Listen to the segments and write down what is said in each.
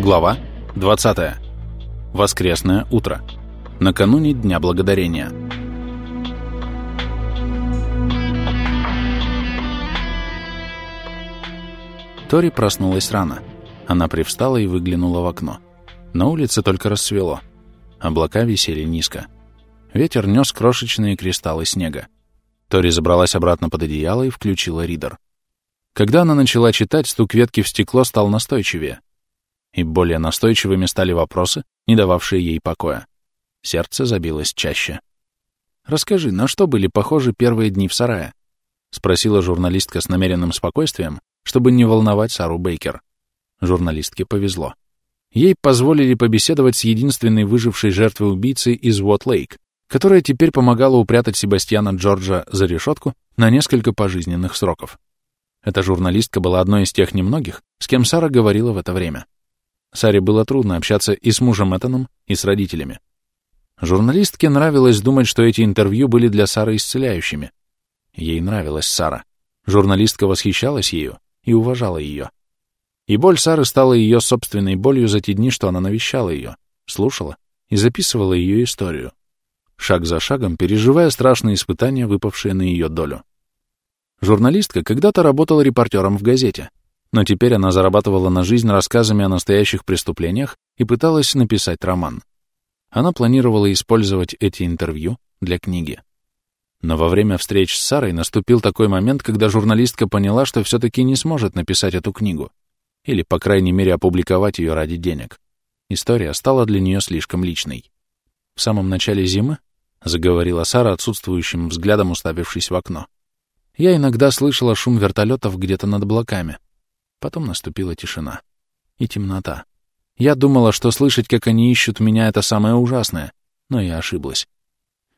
Глава 20. Воскресное утро. Накануне Дня Благодарения. Тори проснулась рано. Она привстала и выглянула в окно. На улице только рассвело. Облака висели низко. Ветер нес крошечные кристаллы снега. Тори забралась обратно под одеяло и включила ридер. Когда она начала читать, стук ветки в стекло стал настойчивее. И более настойчивыми стали вопросы, не дававшие ей покоя. Сердце забилось чаще. «Расскажи, на что были похожи первые дни в сарае?» — спросила журналистка с намеренным спокойствием, чтобы не волновать Сару Бейкер. Журналистке повезло. Ей позволили побеседовать с единственной выжившей жертвой убийцы из Уот-Лейк, которая теперь помогала упрятать Себастьяна Джорджа за решетку на несколько пожизненных сроков. Эта журналистка была одной из тех немногих, с кем Сара говорила в это время. Саре было трудно общаться и с мужем Этаном, и с родителями. Журналистке нравилось думать, что эти интервью были для Сары исцеляющими. Ей нравилась Сара. Журналистка восхищалась ею и уважала ее. И боль Сары стала ее собственной болью за те дни, что она навещала ее, слушала и записывала ее историю, шаг за шагом переживая страшные испытания, выпавшие на ее долю. Журналистка когда-то работала репортером в газете, но теперь она зарабатывала на жизнь рассказами о настоящих преступлениях и пыталась написать роман. Она планировала использовать эти интервью для книги. Но во время встреч с Сарой наступил такой момент, когда журналистка поняла, что все-таки не сможет написать эту книгу, или, по крайней мере, опубликовать ее ради денег. История стала для нее слишком личной. В самом начале зимы, — заговорила Сара отсутствующим взглядом, уставившись в окно, — я иногда слышала шум вертолетов где-то над облаками. Потом наступила тишина. И темнота. Я думала, что слышать, как они ищут меня, это самое ужасное, но я ошиблась.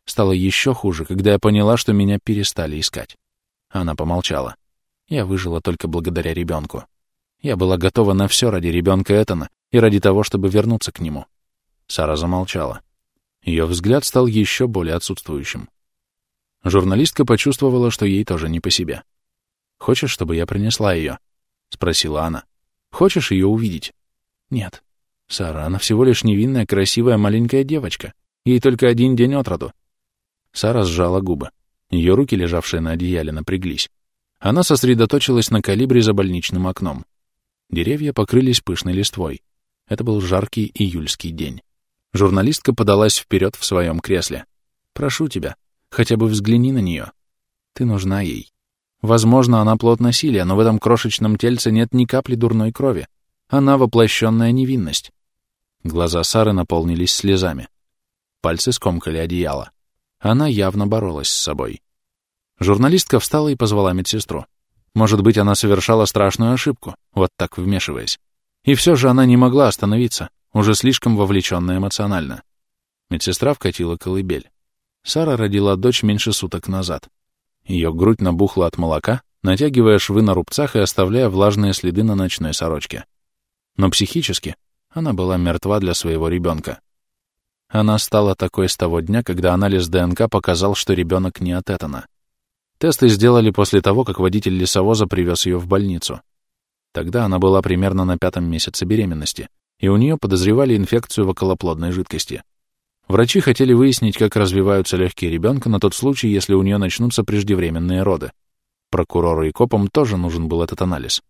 Стало еще хуже, когда я поняла, что меня перестали искать. Она помолчала. Я выжила только благодаря ребенку. Я была готова на все ради ребенка Этана и ради того, чтобы вернуться к нему. Сара замолчала. Ее взгляд стал еще более отсутствующим. Журналистка почувствовала, что ей тоже не по себе. «Хочешь, чтобы я принесла ее?» — спросила она. «Хочешь ее увидеть?» «Нет». «Сара, она всего лишь невинная, красивая маленькая девочка. Ей только один день от роду». Сара сжала губы. Ее руки, лежавшие на одеяле, напряглись. Она сосредоточилась на калибре за больничным окном. Деревья покрылись пышной листвой. Это был жаркий июльский день. Журналистка подалась вперед в своем кресле. «Прошу тебя, хотя бы взгляни на нее. Ты нужна ей. Возможно, она плод насилия, но в этом крошечном тельце нет ни капли дурной крови. Она воплощенная невинность. Глаза Сары наполнились слезами. Пальцы скомкали одеяло. Она явно боролась с собой. Журналистка встала и позвала медсестру. Может быть, она совершала страшную ошибку, вот так вмешиваясь. И все же она не могла остановиться, уже слишком вовлеченная эмоционально. Медсестра вкатила колыбель. Сара родила дочь меньше суток назад. Ее грудь набухла от молока, натягивая швы на рубцах и оставляя влажные следы на ночной сорочке. Но психически она была мертва для своего ребенка. Она стала такой с того дня, когда анализ ДНК показал, что ребенок не от Этана. Тесты сделали после того, как водитель лесовоза привез ее в больницу. Тогда она была примерно на пятом месяце беременности, и у нее подозревали инфекцию в околоплодной жидкости. Врачи хотели выяснить, как развиваются легкие ребенка на тот случай, если у нее начнутся преждевременные роды. Прокурору и копам тоже нужен был этот анализ.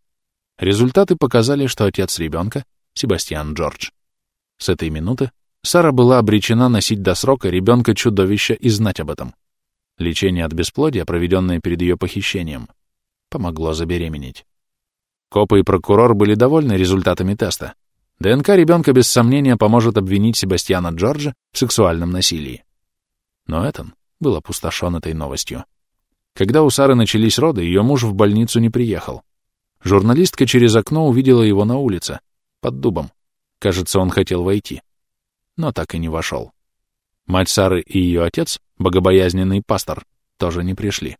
Результаты показали, что отец ребенка — Себастьян Джордж. С этой минуты Сара была обречена носить до срока ребенка-чудовища и знать об этом. Лечение от бесплодия, проведенное перед ее похищением, помогло забеременеть. Копы и прокурор были довольны результатами теста. ДНК ребенка без сомнения поможет обвинить Себастьяна Джорджа в сексуальном насилии. Но Этан был опустошен этой новостью. Когда у Сары начались роды, ее муж в больницу не приехал. Журналистка через окно увидела его на улице, под дубом. Кажется, он хотел войти. Но так и не вошел. Мать Сары и ее отец, богобоязненный пастор, тоже не пришли.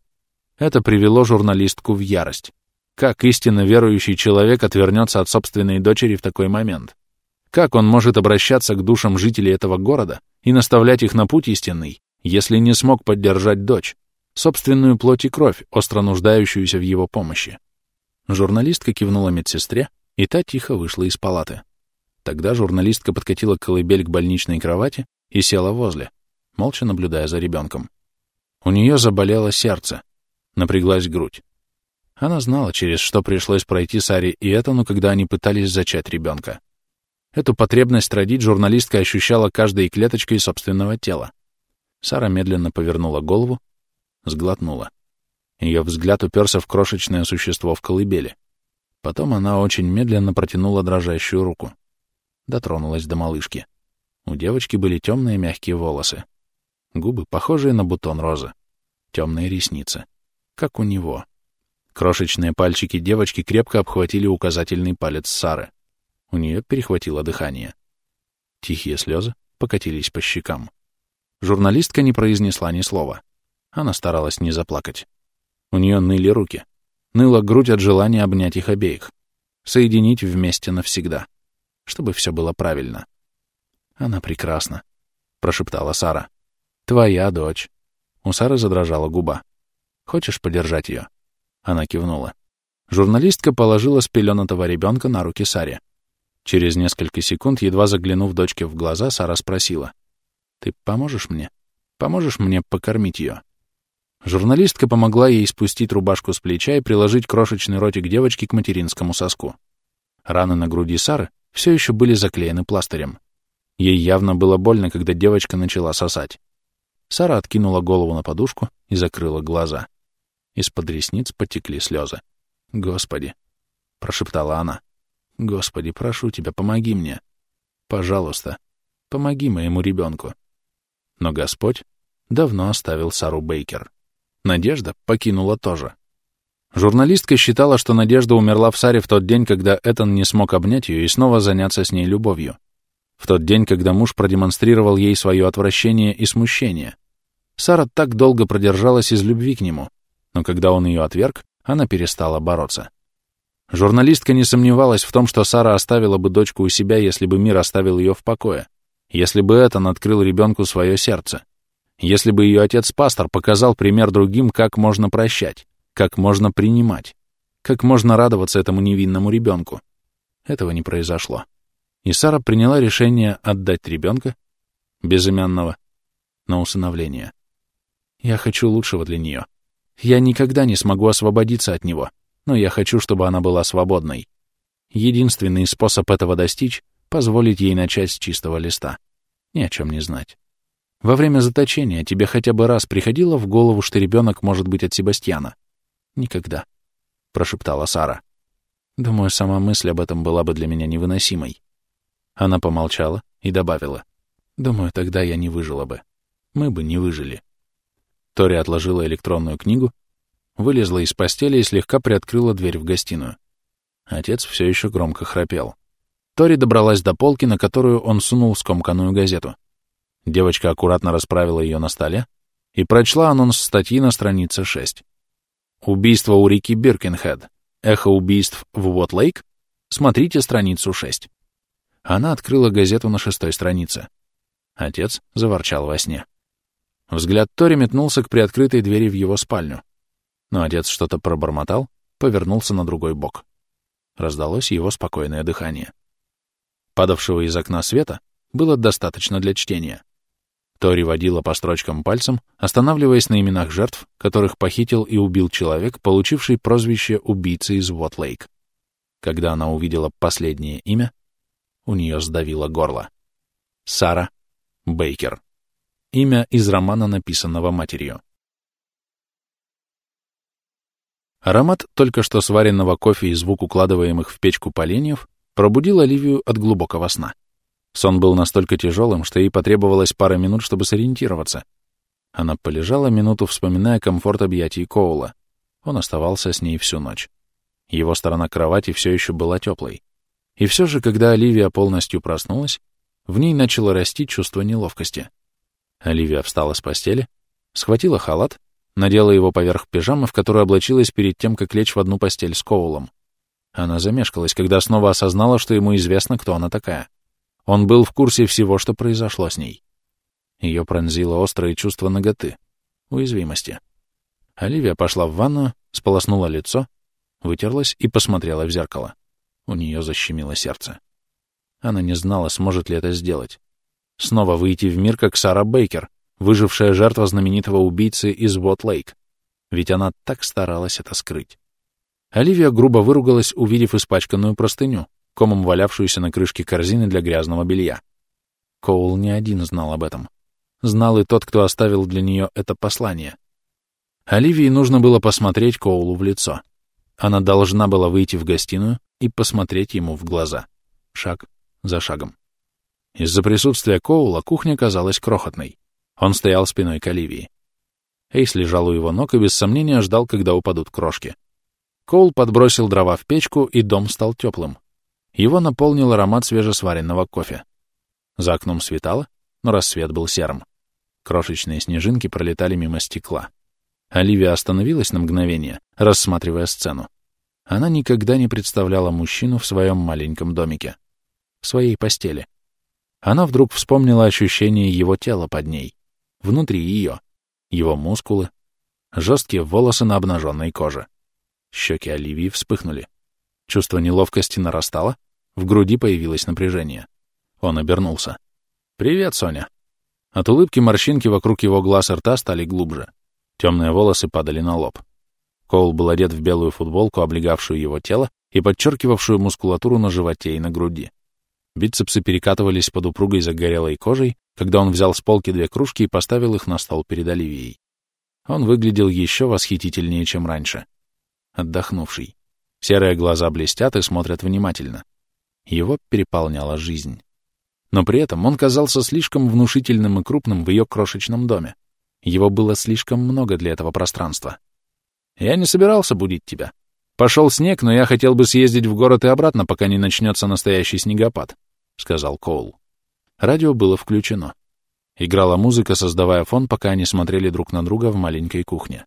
Это привело журналистку в ярость. Как истинно верующий человек отвернется от собственной дочери в такой момент? Как он может обращаться к душам жителей этого города и наставлять их на путь истинный, если не смог поддержать дочь, собственную плоть и кровь, остро нуждающуюся в его помощи? Журналистка кивнула медсестре, и та тихо вышла из палаты. Тогда журналистка подкатила колыбель к больничной кровати и села возле, молча наблюдая за ребенком. У нее заболело сердце, напряглась грудь. Она знала, через что пришлось пройти Саре и Этану, когда они пытались зачать ребенка. Эту потребность родить журналистка ощущала каждой клеточкой собственного тела. Сара медленно повернула голову, сглотнула. Ее взгляд уперся в крошечное существо в колыбели. Потом она очень медленно протянула дрожащую руку. Дотронулась до малышки. У девочки были темные мягкие волосы. Губы, похожие на бутон розы. Темные ресницы. Как у него. Крошечные пальчики девочки крепко обхватили указательный палец Сары. У нее перехватило дыхание. Тихие слезы покатились по щекам. Журналистка не произнесла ни слова. Она старалась не заплакать. У нее ныли руки. Ныла грудь от желания обнять их обеих. Соединить вместе навсегда. Чтобы все было правильно. «Она прекрасна», — прошептала Сара. «Твоя дочь». У Сары задрожала губа. «Хочешь подержать ее?» Она кивнула. Журналистка положила спеленатого ребенка на руки Саре. Через несколько секунд, едва заглянув дочке в глаза, Сара спросила. «Ты поможешь мне? Поможешь мне покормить ее?» Журналистка помогла ей спустить рубашку с плеча и приложить крошечный ротик девочки к материнскому соску. Раны на груди Сары все еще были заклеены пластырем. Ей явно было больно, когда девочка начала сосать. Сара откинула голову на подушку и закрыла глаза. Из-под ресниц потекли слезы. «Господи!» — прошептала она. «Господи, прошу тебя, помоги мне. Пожалуйста, помоги моему ребенку». Но Господь давно оставил Сару Бейкер. Надежда покинула тоже. Журналистка считала, что Надежда умерла в Саре в тот день, когда Этан не смог обнять ее и снова заняться с ней любовью. В тот день, когда муж продемонстрировал ей свое отвращение и смущение. Сара так долго продержалась из любви к нему, но когда он ее отверг, она перестала бороться. Журналистка не сомневалась в том, что Сара оставила бы дочку у себя, если бы мир оставил ее в покое, если бы Этан открыл ребенку свое сердце. Если бы ее отец-пастор показал пример другим, как можно прощать, как можно принимать, как можно радоваться этому невинному ребенку. Этого не произошло. И Сара приняла решение отдать ребенка, безымянного, на усыновление. Я хочу лучшего для нее. Я никогда не смогу освободиться от него, но я хочу, чтобы она была свободной. Единственный способ этого достичь — позволить ей начать с чистого листа. Ни о чем не знать. Во время заточения тебе хотя бы раз приходило в голову, что ребенок может быть от Себастьяна? Никогда, — прошептала Сара. Думаю, сама мысль об этом была бы для меня невыносимой. Она помолчала и добавила. Думаю, тогда я не выжила бы. Мы бы не выжили. Тори отложила электронную книгу, вылезла из постели и слегка приоткрыла дверь в гостиную. Отец все еще громко храпел. Тори добралась до полки, на которую он сунул скомканную газету. Девочка аккуратно расправила ее на столе и прочла анонс статьи на странице 6. «Убийство у реки Биркенхед. Эхо убийств в Уотлейк. Смотрите страницу 6». Она открыла газету на шестой странице. Отец заворчал во сне. Взгляд Тори метнулся к приоткрытой двери в его спальню. Но отец что-то пробормотал, повернулся на другой бок. Раздалось его спокойное дыхание. Падавшего из окна света было достаточно для чтения. Тори водила по строчкам пальцем, останавливаясь на именах жертв, которых похитил и убил человек, получивший прозвище убийцы из Уотлейк. Когда она увидела последнее имя, у нее сдавило горло. Сара Бейкер. Имя из романа, написанного матерью. Аромат только что сваренного кофе и звук укладываемых в печку поленьев пробудил Оливию от глубокого сна. Сон был настолько тяжелым, что ей потребовалось пара минут, чтобы сориентироваться. Она полежала минуту, вспоминая комфорт объятий Коула. Он оставался с ней всю ночь. Его сторона кровати все еще была теплой. И все же, когда Оливия полностью проснулась, в ней начало расти чувство неловкости. Оливия встала с постели, схватила халат, надела его поверх пижамы, в которую облачилась перед тем, как лечь в одну постель с Коулом. Она замешкалась, когда снова осознала, что ему известно, кто она такая. Он был в курсе всего, что произошло с ней. Ее пронзило острое чувство наготы, уязвимости. Оливия пошла в ванную, сполоснула лицо, вытерлась и посмотрела в зеркало. У нее защемило сердце. Она не знала, сможет ли это сделать. Снова выйти в мир, как Сара Бейкер, выжившая жертва знаменитого убийцы из Вот-Лейк. Ведь она так старалась это скрыть. Оливия грубо выругалась, увидев испачканную простыню, комом валявшуюся на крышке корзины для грязного белья. Коул не один знал об этом. Знал и тот, кто оставил для нее это послание. Оливии нужно было посмотреть Коулу в лицо. Она должна была выйти в гостиную и посмотреть ему в глаза. Шаг за шагом. Из-за присутствия Коула кухня казалась крохотной. Он стоял спиной к Оливии. Эйс лежал у его ног и без сомнения ждал, когда упадут крошки. Коул подбросил дрова в печку, и дом стал теплым. Его наполнил аромат свежесваренного кофе. За окном светало, но рассвет был серым. Крошечные снежинки пролетали мимо стекла. Оливия остановилась на мгновение, рассматривая сцену. Она никогда не представляла мужчину в своем маленьком домике, в своей постели. Она вдруг вспомнила ощущение его тела под ней, внутри ее, его мускулы, жесткие волосы на обнаженной коже. Щеки Оливии вспыхнули. Чувство неловкости нарастало, в груди появилось напряжение. Он обернулся. «Привет, Соня». От улыбки морщинки вокруг его глаз и рта стали глубже. Темные волосы падали на лоб. Коул был одет в белую футболку, облегавшую его тело и подчеркивавшую мускулатуру на животе и на груди. Бицепсы перекатывались под упругой загорелой кожей, когда он взял с полки две кружки и поставил их на стол перед Оливией. Он выглядел еще восхитительнее, чем раньше. Отдохнувший. Серые глаза блестят и смотрят внимательно. Его переполняла жизнь. Но при этом он казался слишком внушительным и крупным в ее крошечном доме. Его было слишком много для этого пространства. «Я не собирался будить тебя. Пошел снег, но я хотел бы съездить в город и обратно, пока не начнется настоящий снегопад», — сказал Коул. Радио было включено. Играла музыка, создавая фон, пока они смотрели друг на друга в маленькой кухне.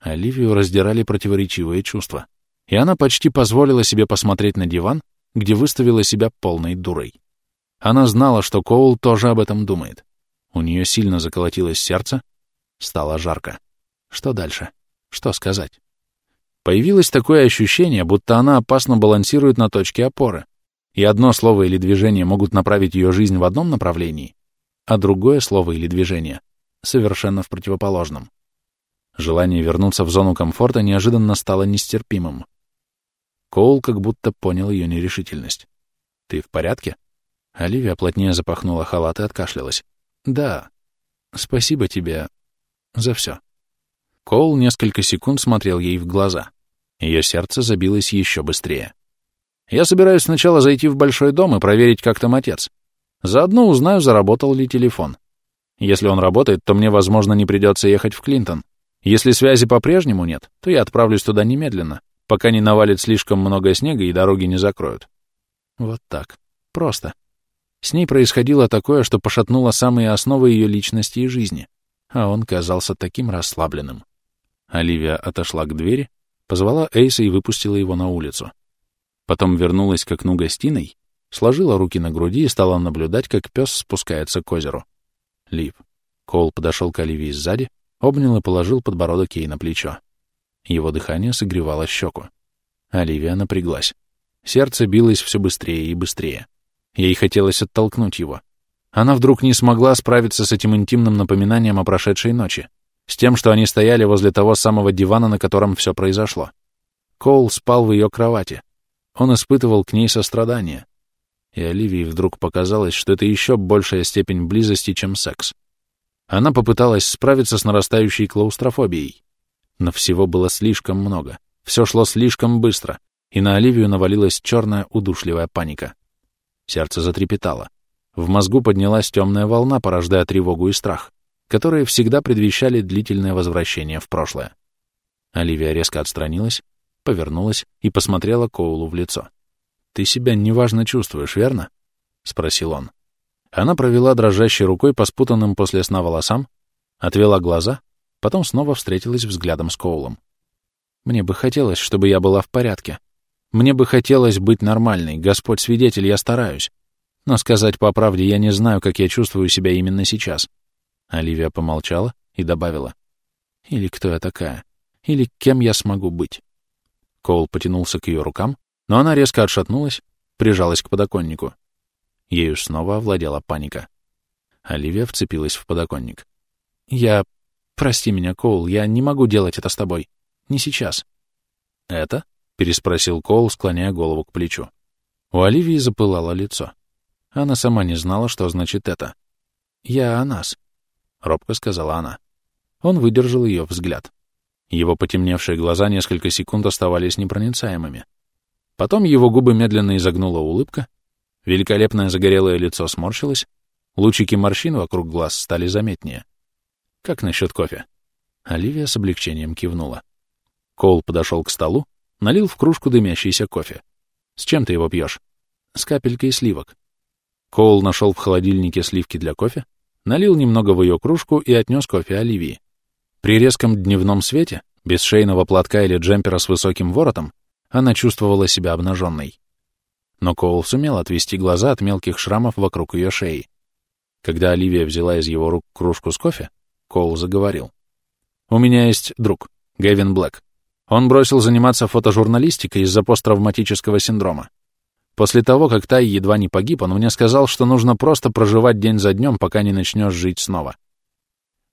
Оливию раздирали противоречивые чувства, и она почти позволила себе посмотреть на диван, где выставила себя полной дурой. Она знала, что Коул тоже об этом думает. У нее сильно заколотилось сердце, стало жарко. Что дальше? Что сказать? Появилось такое ощущение, будто она опасно балансирует на точке опоры, и одно слово или движение могут направить ее жизнь в одном направлении, а другое слово или движение совершенно в противоположном. Желание вернуться в зону комфорта неожиданно стало нестерпимым. Коул как будто понял ее нерешительность. «Ты в порядке?» Оливия плотнее запахнула халат и откашлялась. «Да. Спасибо тебе за все». Коул несколько секунд смотрел ей в глаза. Ее сердце забилось еще быстрее. «Я собираюсь сначала зайти в большой дом и проверить, как там отец. Заодно узнаю, заработал ли телефон. Если он работает, то мне, возможно, не придется ехать в Клинтон. Если связи по-прежнему нет, то я отправлюсь туда немедленно, пока не навалит слишком много снега и дороги не закроют. Вот так. Просто. С ней происходило такое, что пошатнуло самые основы ее личности и жизни, а он казался таким расслабленным. Оливия отошла к двери, позвала Эйса и выпустила его на улицу. Потом вернулась к окну гостиной, сложила руки на груди и стала наблюдать, как пес спускается к озеру. Лив. Коул подошел к Оливии сзади, обнял и положил подбородок ей на плечо. Его дыхание согревало щеку. Оливия напряглась. Сердце билось все быстрее и быстрее. Ей хотелось оттолкнуть его. Она вдруг не смогла справиться с этим интимным напоминанием о прошедшей ночи, с тем, что они стояли возле того самого дивана, на котором все произошло. Коул спал в ее кровати. Он испытывал к ней сострадание. И Оливии вдруг показалось, что это еще большая степень близости, чем секс. Она попыталась справиться с нарастающей клаустрофобией. Но всего было слишком много. Все шло слишком быстро, и на Оливию навалилась черная удушливая паника. Сердце затрепетало. В мозгу поднялась темная волна, порождая тревогу и страх, которые всегда предвещали длительное возвращение в прошлое. Оливия резко отстранилась, повернулась и посмотрела Коулу в лицо. «Ты себя неважно чувствуешь, верно?» — спросил он. Она провела дрожащей рукой по спутанным после сна волосам, отвела глаза, потом снова встретилась взглядом с Коулом. «Мне бы хотелось, чтобы я была в порядке», мне бы хотелось быть нормальной, Господь свидетель, я стараюсь. Но сказать по правде, я не знаю, как я чувствую себя именно сейчас. Оливия помолчала и добавила. Или кто я такая? Или кем я смогу быть? Коул потянулся к ее рукам, но она резко отшатнулась, прижалась к подоконнику. Ею снова овладела паника. Оливия вцепилась в подоконник. «Я... Прости меня, Коул, я не могу делать это с тобой. Не сейчас». «Это?» — переспросил Коул, склоняя голову к плечу. У Оливии запылало лицо. Она сама не знала, что значит это. «Я о нас», — робко сказала она. Он выдержал ее взгляд. Его потемневшие глаза несколько секунд оставались непроницаемыми. Потом его губы медленно изогнула улыбка, великолепное загорелое лицо сморщилось, лучики морщин вокруг глаз стали заметнее. «Как насчет кофе?» Оливия с облегчением кивнула. Коул подошел к столу, налил в кружку дымящийся кофе. «С чем ты его пьешь?» «С капелькой сливок». Коул нашел в холодильнике сливки для кофе, налил немного в ее кружку и отнес кофе Оливии. При резком дневном свете, без шейного платка или джемпера с высоким воротом, она чувствовала себя обнаженной. Но Коул сумел отвести глаза от мелких шрамов вокруг ее шеи. Когда Оливия взяла из его рук кружку с кофе, Коул заговорил. «У меня есть друг, Гэвин Блэк. Он бросил заниматься фотожурналистикой из-за посттравматического синдрома. После того, как Тай едва не погиб, он мне сказал, что нужно просто проживать день за днем, пока не начнешь жить снова.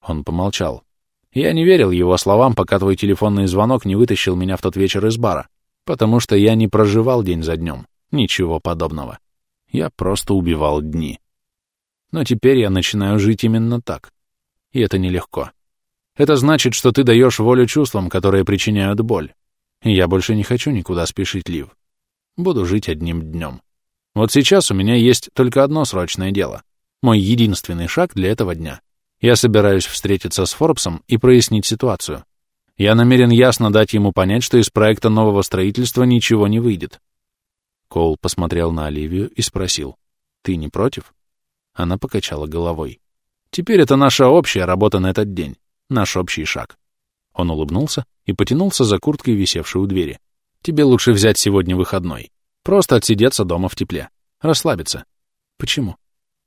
Он помолчал. Я не верил его словам, пока твой телефонный звонок не вытащил меня в тот вечер из бара, потому что я не проживал день за днем. Ничего подобного. Я просто убивал дни. Но теперь я начинаю жить именно так. И это нелегко. Это значит, что ты даешь волю чувствам, которые причиняют боль. И я больше не хочу никуда спешить, Лив. Буду жить одним днем. Вот сейчас у меня есть только одно срочное дело. Мой единственный шаг для этого дня. Я собираюсь встретиться с Форбсом и прояснить ситуацию. Я намерен ясно дать ему понять, что из проекта нового строительства ничего не выйдет. Коул посмотрел на Оливию и спросил, «Ты не против?» Она покачала головой. «Теперь это наша общая работа на этот день, наш общий шаг». Он улыбнулся и потянулся за курткой, висевшей у двери. «Тебе лучше взять сегодня выходной. Просто отсидеться дома в тепле. Расслабиться». «Почему?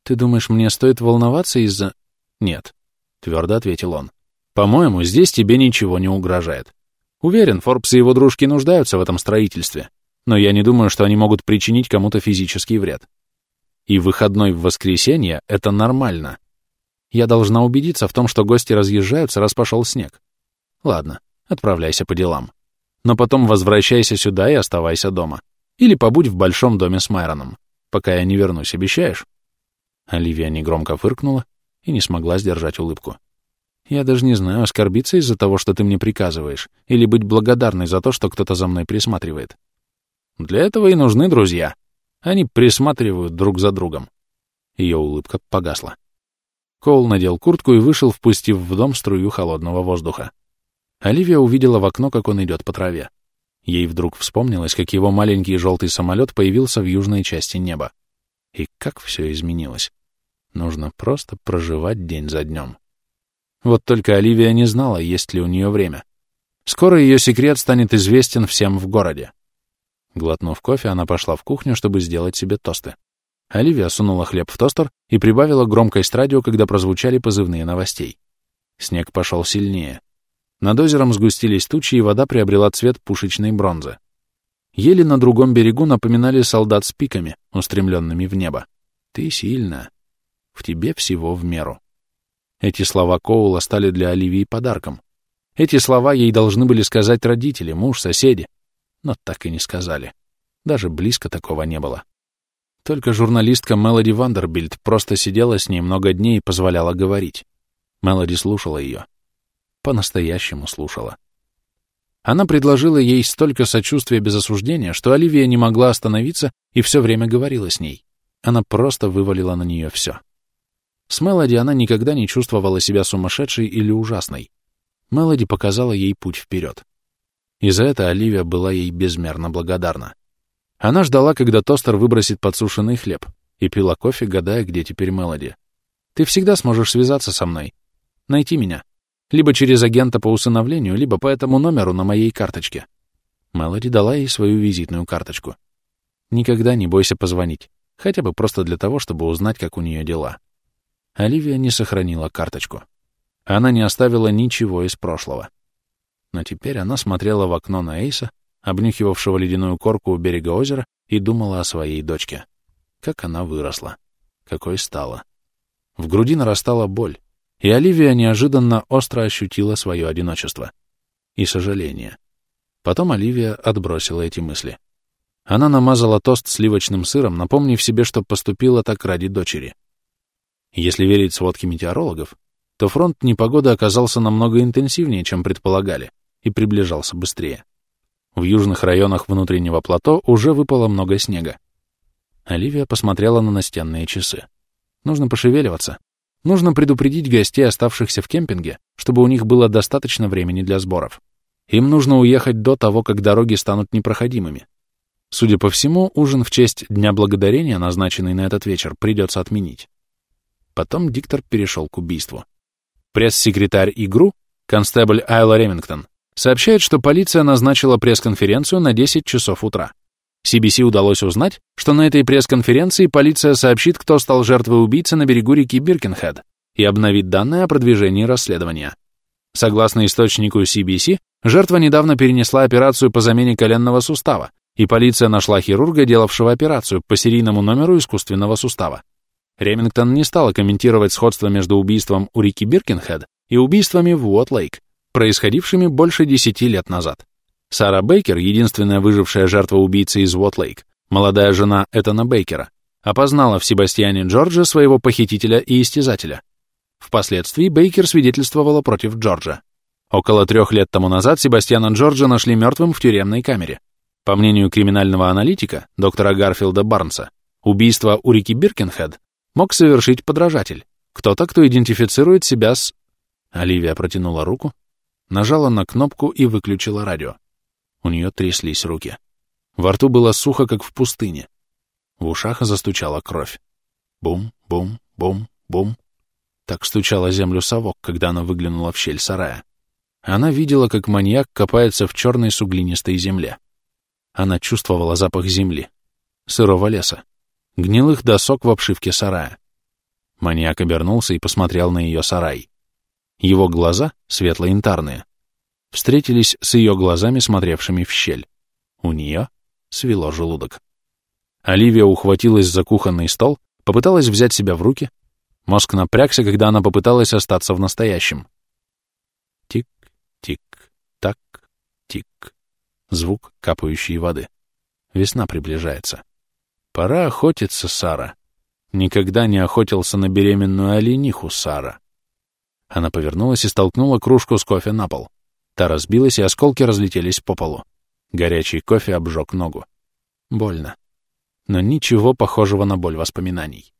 Ты думаешь, мне стоит волноваться из-за...» «Нет», — твердо ответил он. «По-моему, здесь тебе ничего не угрожает. Уверен, Форбс и его дружки нуждаются в этом строительстве но я не думаю, что они могут причинить кому-то физический вред. И выходной в воскресенье — это нормально. Я должна убедиться в том, что гости разъезжаются, раз пошел снег. Ладно, отправляйся по делам. Но потом возвращайся сюда и оставайся дома. Или побудь в большом доме с Майроном, пока я не вернусь, обещаешь?» Оливия негромко фыркнула и не смогла сдержать улыбку. «Я даже не знаю, оскорбиться из-за того, что ты мне приказываешь, или быть благодарной за то, что кто-то за мной присматривает. Для этого и нужны друзья. Они присматривают друг за другом. Ее улыбка погасла. Коул надел куртку и вышел, впустив в дом струю холодного воздуха. Оливия увидела в окно, как он идет по траве. Ей вдруг вспомнилось, как его маленький желтый самолет появился в южной части неба. И как все изменилось. Нужно просто проживать день за днем. Вот только Оливия не знала, есть ли у нее время. Скоро ее секрет станет известен всем в городе. Глотнув кофе, она пошла в кухню, чтобы сделать себе тосты. Оливия сунула хлеб в тостер и прибавила громкость радио, когда прозвучали позывные новостей. Снег пошел сильнее. Над озером сгустились тучи, и вода приобрела цвет пушечной бронзы. Ели на другом берегу напоминали солдат с пиками, устремленными в небо. «Ты сильна. В тебе всего в меру». Эти слова Коула стали для Оливии подарком. Эти слова ей должны были сказать родители, муж, соседи, но так и не сказали. Даже близко такого не было. Только журналистка Мелоди Вандербильд просто сидела с ней много дней и позволяла говорить. Мелоди слушала ее. По-настоящему слушала. Она предложила ей столько сочувствия без осуждения, что Оливия не могла остановиться и все время говорила с ней. Она просто вывалила на нее все. С Мелоди она никогда не чувствовала себя сумасшедшей или ужасной. Мелоди показала ей путь вперед и за это Оливия была ей безмерно благодарна. Она ждала, когда тостер выбросит подсушенный хлеб, и пила кофе, гадая, где теперь Мелоди. «Ты всегда сможешь связаться со мной. Найти меня. Либо через агента по усыновлению, либо по этому номеру на моей карточке». Мелоди дала ей свою визитную карточку. «Никогда не бойся позвонить, хотя бы просто для того, чтобы узнать, как у нее дела». Оливия не сохранила карточку. Она не оставила ничего из прошлого но теперь она смотрела в окно на Эйса, обнюхивавшего ледяную корку у берега озера, и думала о своей дочке. Как она выросла. какой стала. В груди нарастала боль, и Оливия неожиданно остро ощутила свое одиночество и сожаление. Потом Оливия отбросила эти мысли. Она намазала тост сливочным сыром, напомнив себе, что поступила так ради дочери. Если верить сводке метеорологов, то фронт непогоды оказался намного интенсивнее, чем предполагали, и приближался быстрее. В южных районах внутреннего плато уже выпало много снега. Оливия посмотрела на настенные часы. Нужно пошевеливаться. Нужно предупредить гостей, оставшихся в кемпинге, чтобы у них было достаточно времени для сборов. Им нужно уехать до того, как дороги станут непроходимыми. Судя по всему, ужин в честь Дня Благодарения, назначенный на этот вечер, придется отменить. Потом диктор перешел к убийству. Пресс-секретарь ИГРУ, констебль Айла Ремингтон, сообщает, что полиция назначила пресс-конференцию на 10 часов утра. CBC удалось узнать, что на этой пресс-конференции полиция сообщит, кто стал жертвой убийцы на берегу реки Биркенхед и обновит данные о продвижении расследования. Согласно источнику CBC, жертва недавно перенесла операцию по замене коленного сустава, и полиция нашла хирурга, делавшего операцию по серийному номеру искусственного сустава. Ремингтон не стала комментировать сходство между убийством у реки Биркенхед и убийствами в Уот-Лейк, происходившими больше десяти лет назад. Сара Бейкер, единственная выжившая жертва убийцы из Уотлейк, молодая жена Этана Бейкера, опознала в Себастьяне Джорджа своего похитителя и истязателя. Впоследствии Бейкер свидетельствовала против Джорджа. Около трех лет тому назад Себастьяна Джорджа нашли мертвым в тюремной камере. По мнению криминального аналитика, доктора Гарфилда Барнса, убийство у реки Биркенхед мог совершить подражатель, кто-то, кто идентифицирует себя с... Оливия протянула руку, нажала на кнопку и выключила радио. У нее тряслись руки. Во рту было сухо, как в пустыне. В ушах застучала кровь. Бум, бум, бум, бум. Так стучала землю совок, когда она выглянула в щель сарая. Она видела, как маньяк копается в черной суглинистой земле. Она чувствовала запах земли, сырого леса, гнилых досок в обшивке сарая. Маньяк обернулся и посмотрел на ее сарай. Его глаза, светло-янтарные, встретились с ее глазами, смотревшими в щель. У нее свело желудок. Оливия ухватилась за кухонный стол, попыталась взять себя в руки. Мозг напрягся, когда она попыталась остаться в настоящем. Тик-тик, так, тик. Звук капающей воды. Весна приближается. Пора охотиться, Сара. Никогда не охотился на беременную олениху, Сара. Она повернулась и столкнула кружку с кофе на пол. Та разбилась, и осколки разлетелись по полу. Горячий кофе обжег ногу. Больно. Но ничего похожего на боль воспоминаний.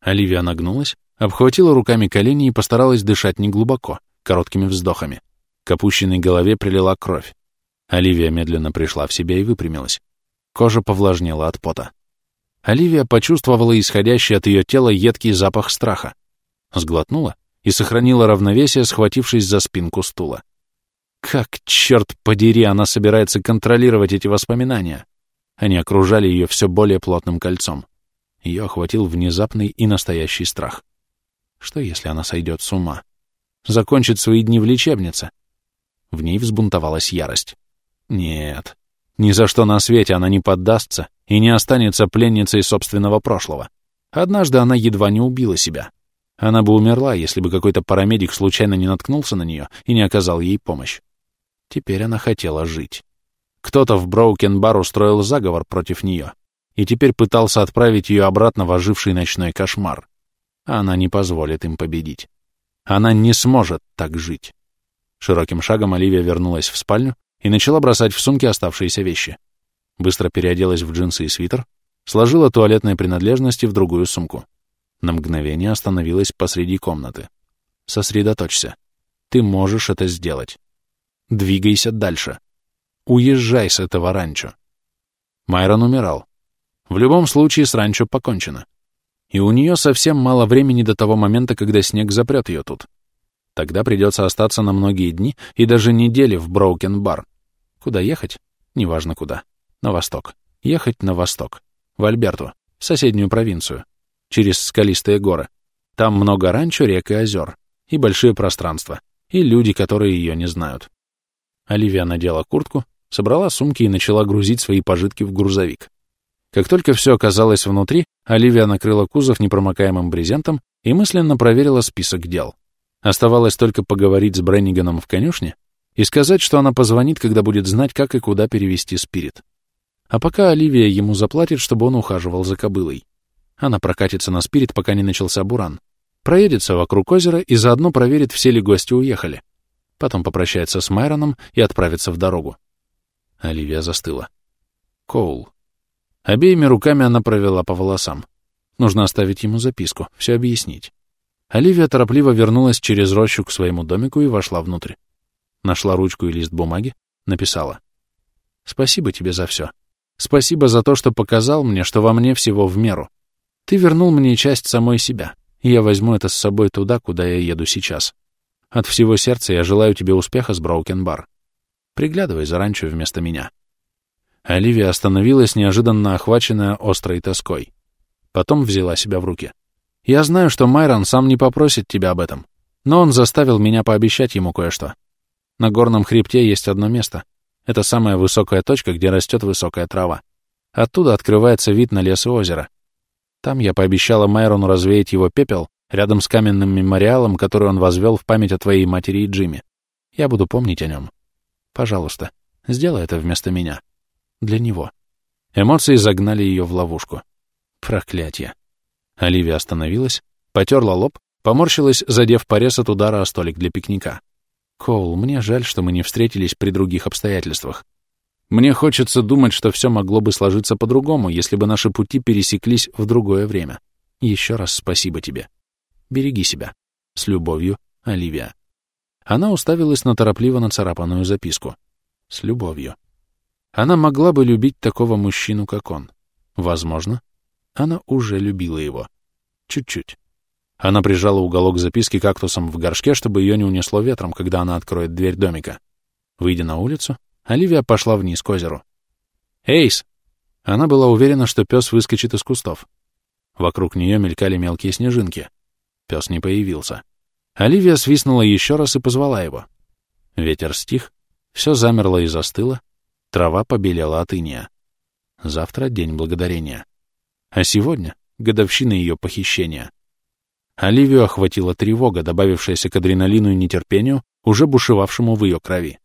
Оливия нагнулась, обхватила руками колени и постаралась дышать неглубоко, короткими вздохами. К опущенной голове прилила кровь. Оливия медленно пришла в себя и выпрямилась. Кожа повлажнела от пота. Оливия почувствовала исходящий от ее тела едкий запах страха. Сглотнула и сохранила равновесие, схватившись за спинку стула. Как, черт подери, она собирается контролировать эти воспоминания? Они окружали ее все более плотным кольцом. Ее охватил внезапный и настоящий страх. Что, если она сойдет с ума? Закончит свои дни в лечебнице? В ней взбунтовалась ярость. Нет, ни за что на свете она не поддастся и не останется пленницей собственного прошлого. Однажды она едва не убила себя. Она бы умерла, если бы какой-то парамедик случайно не наткнулся на нее и не оказал ей помощь. Теперь она хотела жить. Кто-то в Броукен-бар устроил заговор против нее и теперь пытался отправить ее обратно в оживший ночной кошмар. Она не позволит им победить. Она не сможет так жить. Широким шагом Оливия вернулась в спальню и начала бросать в сумки оставшиеся вещи. Быстро переоделась в джинсы и свитер, сложила туалетные принадлежности в другую сумку. На мгновение остановилась посреди комнаты. Сосредоточься. Ты можешь это сделать. Двигайся дальше. Уезжай с этого ранчо. Майрон умирал. В любом случае с ранчо покончено. И у нее совсем мало времени до того момента, когда снег запрет ее тут. Тогда придется остаться на многие дни и даже недели в Броукен-бар. Куда ехать? Неважно куда. На восток. Ехать на восток. В Альберту, соседнюю провинцию через скалистые горы. Там много ранчо, рек и озер, и большие пространства, и люди, которые ее не знают. Оливия надела куртку, собрала сумки и начала грузить свои пожитки в грузовик. Как только все оказалось внутри, Оливия накрыла кузов непромокаемым брезентом и мысленно проверила список дел. Оставалось только поговорить с Бренниганом в конюшне и сказать, что она позвонит, когда будет знать, как и куда перевести спирит. А пока Оливия ему заплатит, чтобы он ухаживал за кобылой. Она прокатится на спирит, пока не начался буран. Проедется вокруг озера и заодно проверит, все ли гости уехали. Потом попрощается с Майроном и отправится в дорогу. Оливия застыла. Коул. Обеими руками она провела по волосам. Нужно оставить ему записку, все объяснить. Оливия торопливо вернулась через рощу к своему домику и вошла внутрь. Нашла ручку и лист бумаги, написала. «Спасибо тебе за все. Спасибо за то, что показал мне, что во мне всего в меру. Ты вернул мне часть самой себя, и я возьму это с собой туда, куда я еду сейчас. От всего сердца я желаю тебе успеха с Броукен-бар. Приглядывай за ранчо вместо меня». Оливия остановилась, неожиданно охваченная острой тоской. Потом взяла себя в руки. «Я знаю, что Майрон сам не попросит тебя об этом, но он заставил меня пообещать ему кое-что. На горном хребте есть одно место. Это самая высокая точка, где растет высокая трава. Оттуда открывается вид на лес и озеро. Там я пообещала Майрону развеять его пепел рядом с каменным мемориалом, который он возвел в память о твоей матери и Джимми. Я буду помнить о нем. Пожалуйста, сделай это вместо меня. Для него. Эмоции загнали ее в ловушку. Проклятье. Оливия остановилась, потерла лоб, поморщилась, задев порез от удара о столик для пикника. «Коул, мне жаль, что мы не встретились при других обстоятельствах. Мне хочется думать, что все могло бы сложиться по-другому, если бы наши пути пересеклись в другое время. Еще раз спасибо тебе. Береги себя. С любовью, Оливия». Она уставилась на торопливо нацарапанную записку. С любовью. Она могла бы любить такого мужчину, как он. Возможно, она уже любила его. Чуть-чуть. Она прижала уголок записки кактусом в горшке, чтобы ее не унесло ветром, когда она откроет дверь домика. Выйдя на улицу, Оливия пошла вниз к озеру. «Эйс!» Она была уверена, что пес выскочит из кустов. Вокруг нее мелькали мелкие снежинки. Пес не появился. Оливия свистнула еще раз и позвала его. Ветер стих, все замерло и застыло, трава побелела от иния. Завтра — день благодарения. А сегодня — годовщина ее похищения. Оливию охватила тревога, добавившаяся к адреналину и нетерпению, уже бушевавшему в ее крови.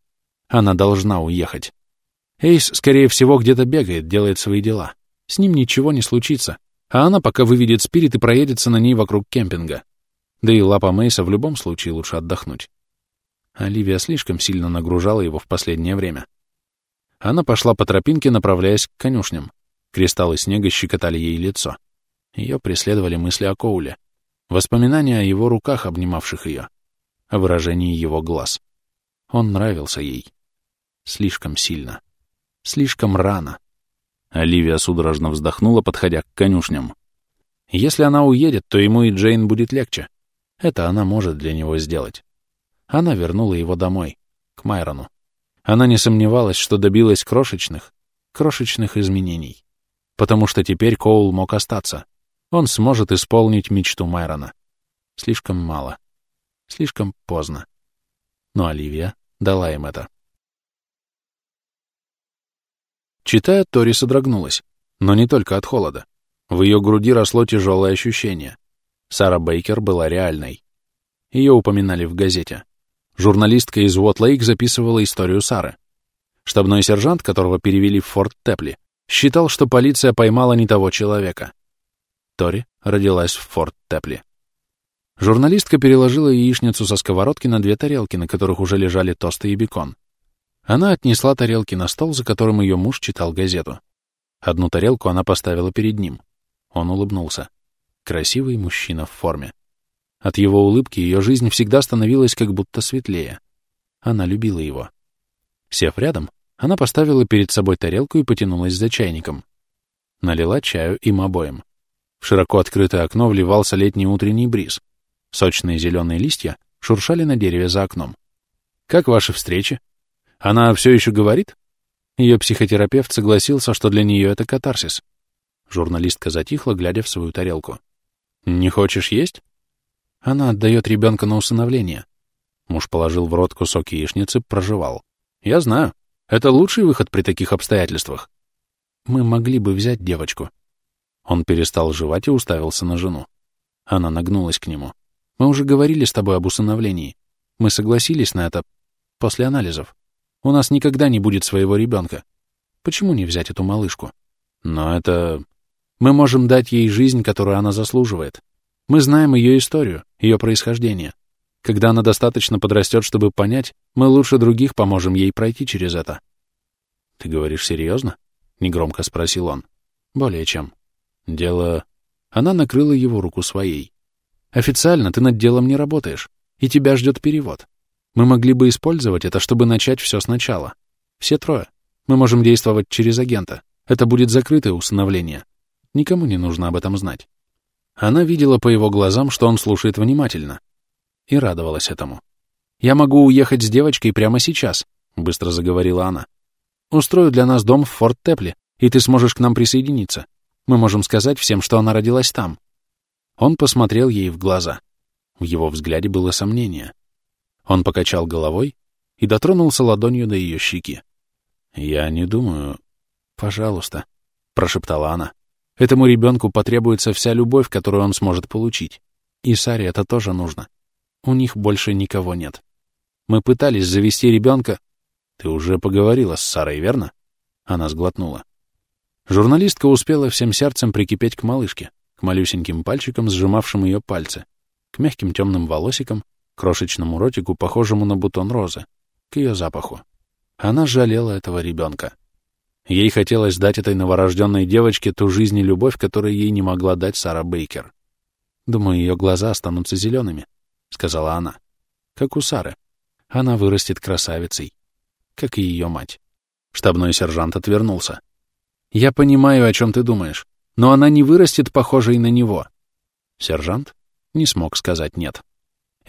Она должна уехать. Эйс, скорее всего, где-то бегает, делает свои дела. С ним ничего не случится, а она пока выведет спирит и проедется на ней вокруг кемпинга. Да и лапа Мейса в любом случае лучше отдохнуть. Оливия слишком сильно нагружала его в последнее время. Она пошла по тропинке, направляясь к конюшням. Кристаллы снега щекотали ей лицо. Ее преследовали мысли о Коуле. Воспоминания о его руках, обнимавших ее. О выражении его глаз. Он нравился ей. Слишком сильно. Слишком рано. Оливия судорожно вздохнула, подходя к конюшням. Если она уедет, то ему и Джейн будет легче. Это она может для него сделать. Она вернула его домой, к Майрону. Она не сомневалась, что добилась крошечных, крошечных изменений. Потому что теперь Коул мог остаться. Он сможет исполнить мечту Майрона. Слишком мало. Слишком поздно. Но Оливия дала им это. Читая, Тори содрогнулась. Но не только от холода. В ее груди росло тяжелое ощущение. Сара Бейкер была реальной. Ее упоминали в газете. Журналистка из Уотлейк записывала историю Сары. Штабной сержант, которого перевели в Форт Тепли, считал, что полиция поймала не того человека. Тори родилась в Форт Тепли. Журналистка переложила яичницу со сковородки на две тарелки, на которых уже лежали тосты и бекон. Она отнесла тарелки на стол, за которым ее муж читал газету. Одну тарелку она поставила перед ним. Он улыбнулся. Красивый мужчина в форме. От его улыбки ее жизнь всегда становилась как будто светлее. Она любила его. Сев рядом, она поставила перед собой тарелку и потянулась за чайником. Налила чаю им обоим. В широко открытое окно вливался летний утренний бриз. Сочные зеленые листья шуршали на дереве за окном. «Как ваши встречи? Она все еще говорит?» Ее психотерапевт согласился, что для нее это катарсис. Журналистка затихла, глядя в свою тарелку. «Не хочешь есть?» Она отдает ребенка на усыновление. Муж положил в рот кусок яичницы, прожевал. «Я знаю. Это лучший выход при таких обстоятельствах». Мы могли бы взять девочку». Он перестал жевать и уставился на жену. Она нагнулась к нему. «Мы уже говорили с тобой об усыновлении. Мы согласились на это после анализов. У нас никогда не будет своего ребенка. Почему не взять эту малышку? Но это... Мы можем дать ей жизнь, которую она заслуживает. Мы знаем ее историю, ее происхождение. Когда она достаточно подрастет, чтобы понять, мы лучше других поможем ей пройти через это. «Ты говоришь серьезно?» — негромко спросил он. «Более чем. Дело...» Она накрыла его руку своей. «Официально ты над делом не работаешь, и тебя ждет перевод. Мы могли бы использовать это, чтобы начать все сначала. Все трое. Мы можем действовать через агента. Это будет закрытое усыновление. Никому не нужно об этом знать». Она видела по его глазам, что он слушает внимательно, и радовалась этому. «Я могу уехать с девочкой прямо сейчас», — быстро заговорила она. «Устрою для нас дом в Форт Тепле, и ты сможешь к нам присоединиться. Мы можем сказать всем, что она родилась там». Он посмотрел ей в глаза. В его взгляде было сомнение. Он покачал головой и дотронулся ладонью до ее щеки. «Я не думаю...» «Пожалуйста», — прошептала она. «Этому ребенку потребуется вся любовь, которую он сможет получить. И Саре это тоже нужно. У них больше никого нет. Мы пытались завести ребенка. Ты уже поговорила с Сарой, верно? Она сглотнула. Журналистка успела всем сердцем прикипеть к малышке, к малюсеньким пальчикам, сжимавшим ее пальцы, к мягким темным волосикам, крошечному ротику, похожему на бутон розы, к ее запаху. Она жалела этого ребенка. Ей хотелось дать этой новорожденной девочке ту жизнь и любовь, которую ей не могла дать Сара Бейкер. Думаю, ее глаза останутся зелеными, — сказала она. «Как у Сары. Она вырастет красавицей, как и ее мать». Штабной сержант отвернулся. «Я понимаю, о чем ты думаешь, но она не вырастет похожей на него». Сержант не смог сказать «нет».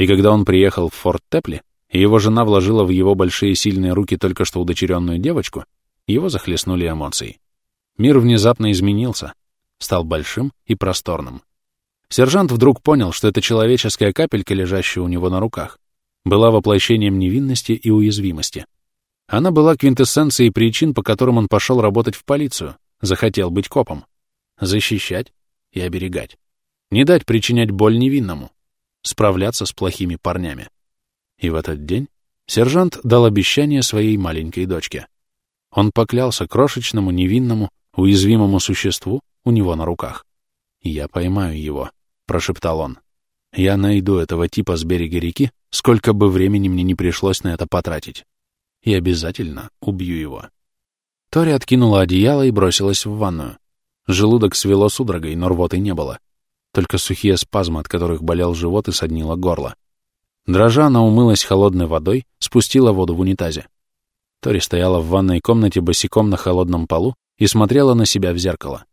И когда он приехал в Форт Тепли, и его жена вложила в его большие сильные руки только что удочеренную девочку, его захлестнули эмоции. Мир внезапно изменился, стал большим и просторным. Сержант вдруг понял, что эта человеческая капелька, лежащая у него на руках, была воплощением невинности и уязвимости. Она была квинтэссенцией причин, по которым он пошел работать в полицию, захотел быть копом. Защищать и оберегать. Не дать причинять боль невинному. Справляться с плохими парнями. И в этот день сержант дал обещание своей маленькой дочке. Он поклялся крошечному, невинному, уязвимому существу у него на руках. Я поймаю его прошептал он. «Я найду этого типа с берега реки, сколько бы времени мне не пришлось на это потратить. И обязательно убью его». Тори откинула одеяло и бросилась в ванную. Желудок свело судорогой, но рвоты не было. Только сухие спазмы, от которых болел живот и соднило горло. Дрожа, она умылась холодной водой, спустила воду в унитазе. Тори стояла в ванной комнате босиком на холодном полу и смотрела на себя в зеркало.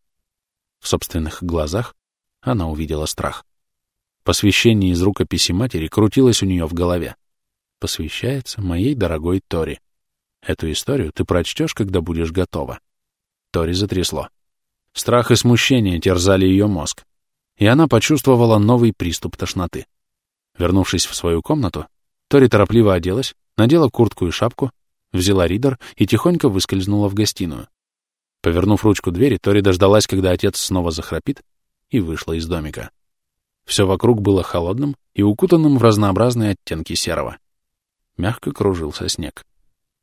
В собственных глазах она увидела страх. Посвящение из рукописи матери крутилось у нее в голове. Посвящается моей дорогой Тори. Эту историю ты прочтешь, когда будешь готова. Тори затрясло. Страх и смущение терзали ее мозг, и она почувствовала новый приступ тошноты. Вернувшись в свою комнату, Тори торопливо оделась, надела куртку и шапку, взяла ридер и тихонько выскользнула в гостиную. Повернув ручку двери, Тори дождалась, когда отец снова захрапит, и вышла из домика. Все вокруг было холодным и укутанным в разнообразные оттенки серого. Мягко кружился снег.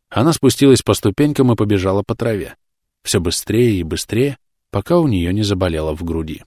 Она спустилась по ступенькам и побежала по траве. Все быстрее и быстрее, пока у нее не заболело в груди.